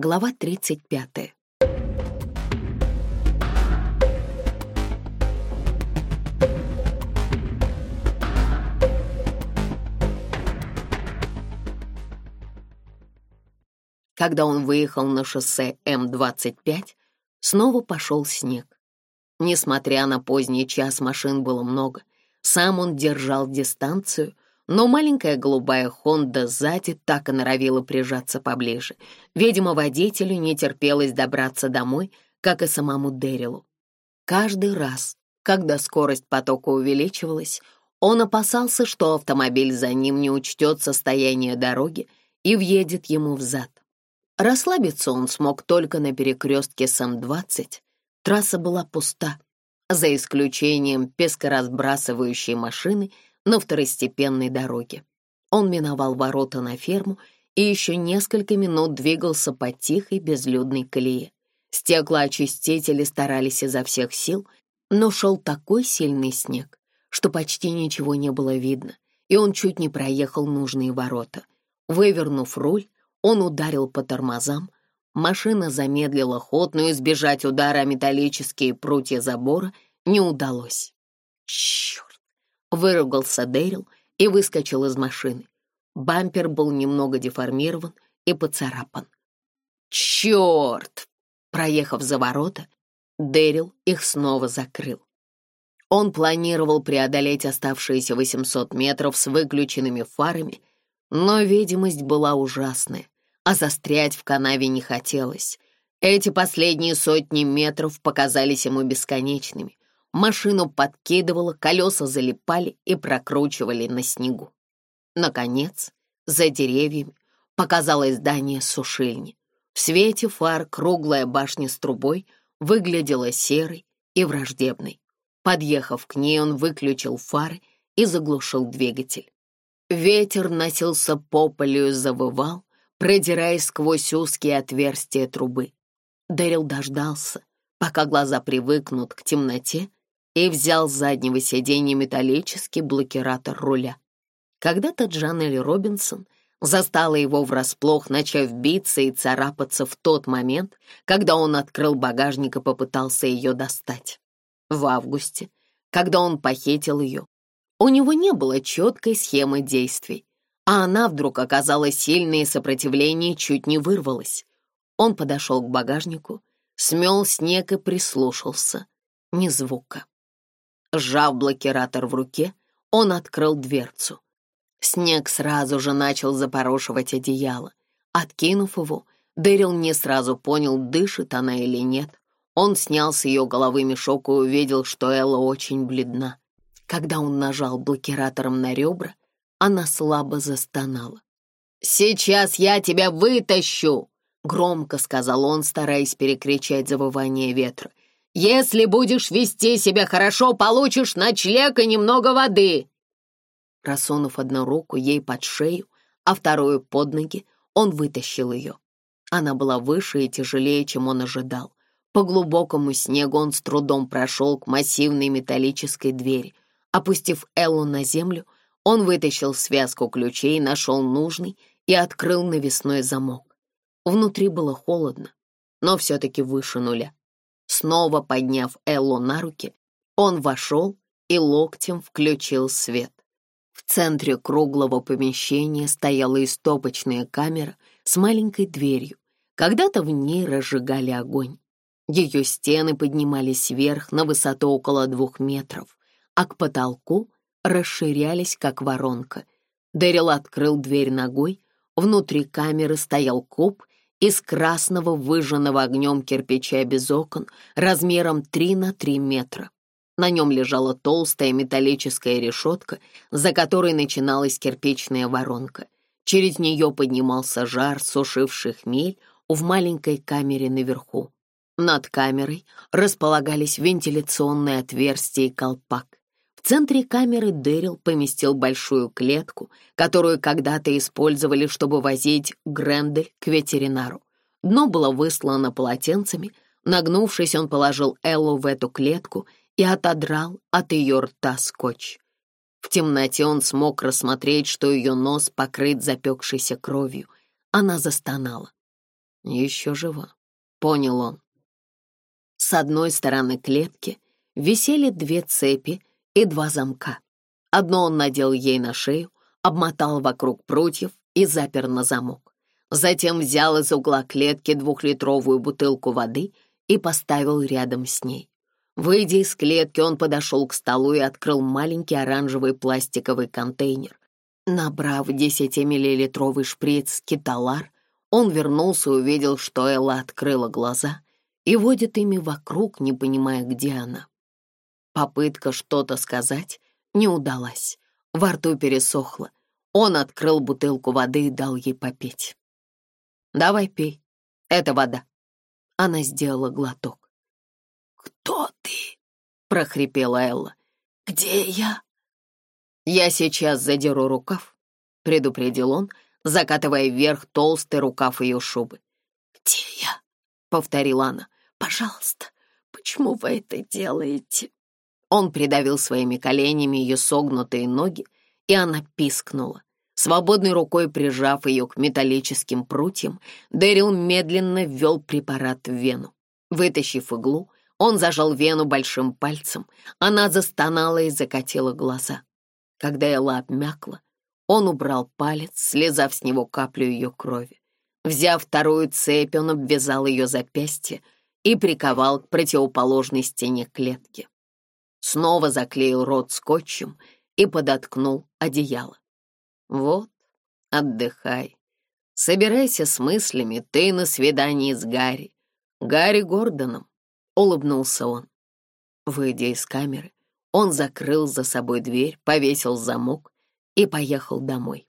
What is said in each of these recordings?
Глава 35. Когда он выехал на шоссе М-25, снова пошел снег. Несмотря на поздний час, машин было много. Сам он держал дистанцию — но маленькая голубая «Хонда» сзади так и норовила прижаться поближе. Видимо, водителю не терпелось добраться домой, как и самому Дэрилу. Каждый раз, когда скорость потока увеличивалась, он опасался, что автомобиль за ним не учтет состояние дороги и въедет ему в зад. Расслабиться он смог только на перекрестке с М-20. Трасса была пуста, за исключением пескоразбрасывающей машины — на второстепенной дороге. Он миновал ворота на ферму и еще несколько минут двигался по тихой безлюдной колее. Стеклоочистители старались изо всех сил, но шел такой сильный снег, что почти ничего не было видно, и он чуть не проехал нужные ворота. Вывернув руль, он ударил по тормозам, машина замедлила ход, но избежать удара металлические прутья забора не удалось. Черт! Выругался Дэрил и выскочил из машины. Бампер был немного деформирован и поцарапан. «Черт!» Проехав за ворота, Дэрил их снова закрыл. Он планировал преодолеть оставшиеся 800 метров с выключенными фарами, но видимость была ужасная, а застрять в канаве не хотелось. Эти последние сотни метров показались ему бесконечными — машину подкидывало, колеса залипали и прокручивали на снегу. Наконец, за деревьями показалось здание сушильни. В свете фар круглая башня с трубой выглядела серой и враждебной. Подъехав к ней, он выключил фары и заглушил двигатель. Ветер носился по полю и завывал, продираясь сквозь узкие отверстия трубы. Дарил дождался, пока глаза привыкнут к темноте, и взял с заднего сиденья металлический блокиратор руля. Когда-то Джанелли Робинсон застала его врасплох, начав биться и царапаться в тот момент, когда он открыл багажник и попытался ее достать. В августе, когда он похитил ее, у него не было четкой схемы действий, а она вдруг оказала сильное сопротивление чуть не вырвалась. Он подошел к багажнику, смел снег и прислушался. Ни звука. Сжав блокиратор в руке, он открыл дверцу. Снег сразу же начал запорошивать одеяло. Откинув его, Дэрил не сразу понял, дышит она или нет. Он снял с ее головы мешок и увидел, что Элла очень бледна. Когда он нажал блокиратором на ребра, она слабо застонала. «Сейчас я тебя вытащу!» — громко сказал он, стараясь перекричать завывание ветра. Если будешь вести себя хорошо, получишь ночлег и немного воды». Просунув одну руку ей под шею, а вторую под ноги, он вытащил ее. Она была выше и тяжелее, чем он ожидал. По глубокому снегу он с трудом прошел к массивной металлической двери. Опустив Эллу на землю, он вытащил связку ключей, нашел нужный и открыл навесной замок. Внутри было холодно, но все-таки выше нуля. Снова подняв Эллу на руки, он вошел и локтем включил свет. В центре круглого помещения стояла истопочная камера с маленькой дверью. Когда-то в ней разжигали огонь. Ее стены поднимались вверх на высоту около двух метров, а к потолку расширялись, как воронка. Дэрил открыл дверь ногой, внутри камеры стоял куб из красного выжженного огнем кирпича без окон размером 3 на 3 метра. На нем лежала толстая металлическая решетка, за которой начиналась кирпичная воронка. Через нее поднимался жар, сушивший хмель в маленькой камере наверху. Над камерой располагались вентиляционные отверстия и колпак. В центре камеры Дэрил поместил большую клетку, которую когда-то использовали, чтобы возить Грендель к ветеринару. Дно было выслано полотенцами. Нагнувшись, он положил Эллу в эту клетку и отодрал от ее рта скотч. В темноте он смог рассмотреть, что ее нос покрыт запекшейся кровью. Она застонала. «Еще жива», — понял он. С одной стороны клетки висели две цепи и два замка. Одно он надел ей на шею, обмотал вокруг прутьев и запер на замок. Затем взял из угла клетки двухлитровую бутылку воды и поставил рядом с ней. Выйдя из клетки, он подошел к столу и открыл маленький оранжевый пластиковый контейнер. Набрав 10-миллилитровый шприц «Киталар», он вернулся и увидел, что Элла открыла глаза и водит ими вокруг, не понимая, где она. Попытка что-то сказать не удалась. Во рту пересохло. Он открыл бутылку воды и дал ей попить. «Давай пей. Это вода». Она сделала глоток. «Кто ты?» — прохрипела Элла. «Где я?» «Я сейчас задеру рукав», — предупредил он, закатывая вверх толстый рукав ее шубы. «Где я?» — повторила она. «Пожалуйста, почему вы это делаете?» Он придавил своими коленями ее согнутые ноги, и она пискнула. Свободной рукой прижав ее к металлическим прутьям, Дэрил медленно ввел препарат в вену. Вытащив иглу, он зажал вену большим пальцем. Она застонала и закатила глаза. Когда Элла обмякла, он убрал палец, слезав с него каплю ее крови. Взяв вторую цепь, он обвязал ее запястье и приковал к противоположной стене клетки снова заклеил рот скотчем и подоткнул одеяло. «Вот, отдыхай. Собирайся с мыслями, ты на свидании с Гарри. Гарри Гордоном», — улыбнулся он. Выйдя из камеры, он закрыл за собой дверь, повесил замок и поехал домой.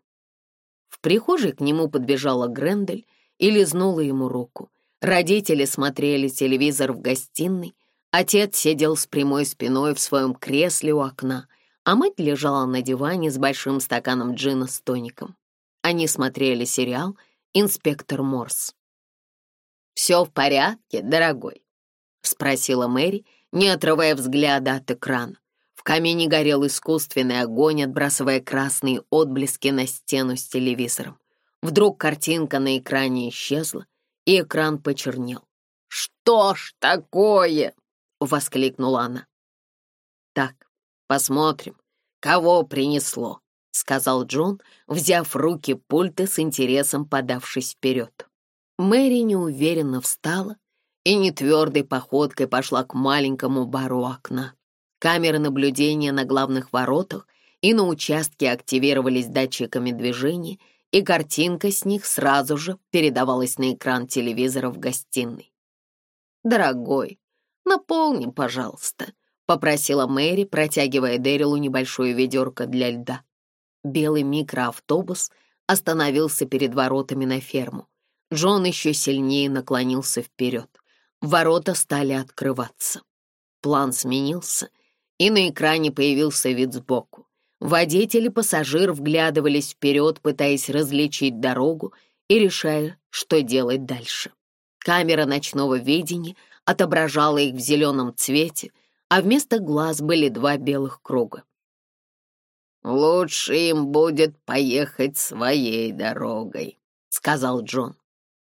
В прихожей к нему подбежала Грендель и лизнула ему руку. Родители смотрели телевизор в гостиной, Отец сидел с прямой спиной в своем кресле у окна, а мать лежала на диване с большим стаканом джина с тоником. Они смотрели сериал «Инспектор Морс». «Все в порядке, дорогой?» — спросила Мэри, не отрывая взгляда от экрана. В камине горел искусственный огонь, отбрасывая красные отблески на стену с телевизором. Вдруг картинка на экране исчезла, и экран почернел. «Что ж такое?» — воскликнула она. «Так, посмотрим, кого принесло», — сказал Джон, взяв руки пульта с интересом подавшись вперед. Мэри неуверенно встала и нетвердой походкой пошла к маленькому бару окна. Камеры наблюдения на главных воротах и на участке активировались датчиками движения, и картинка с них сразу же передавалась на экран телевизора в гостиной. «Дорогой, «Наполни, пожалуйста», — попросила Мэри, протягивая Дэрилу небольшое ведерко для льда. Белый микроавтобус остановился перед воротами на ферму. Джон еще сильнее наклонился вперед. Ворота стали открываться. План сменился, и на экране появился вид сбоку. Водитель и пассажир вглядывались вперед, пытаясь различить дорогу и решая, что делать дальше. Камера ночного видения — отображала их в зеленом цвете, а вместо глаз были два белых круга. «Лучше им будет поехать своей дорогой», — сказал Джон.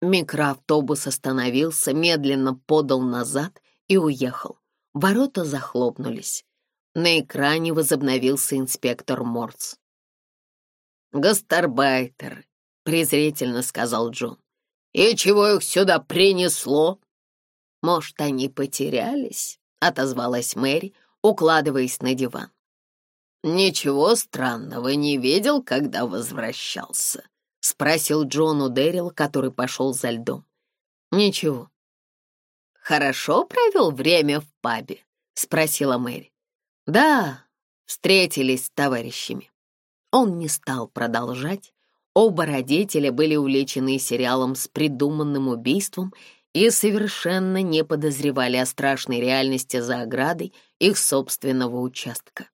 Микроавтобус остановился, медленно подал назад и уехал. Ворота захлопнулись. На экране возобновился инспектор Морц. «Гастарбайтеры», — презрительно сказал Джон. «И чего их сюда принесло?» Может, они потерялись?» — отозвалась Мэри, укладываясь на диван. «Ничего странного не видел, когда возвращался?» — спросил Джон У Дэрил, который пошел за льдом. «Ничего». «Хорошо провел время в пабе?» — спросила Мэри. «Да, встретились с товарищами». Он не стал продолжать. Оба родителя были увлечены сериалом с придуманным убийством и совершенно не подозревали о страшной реальности за оградой их собственного участка.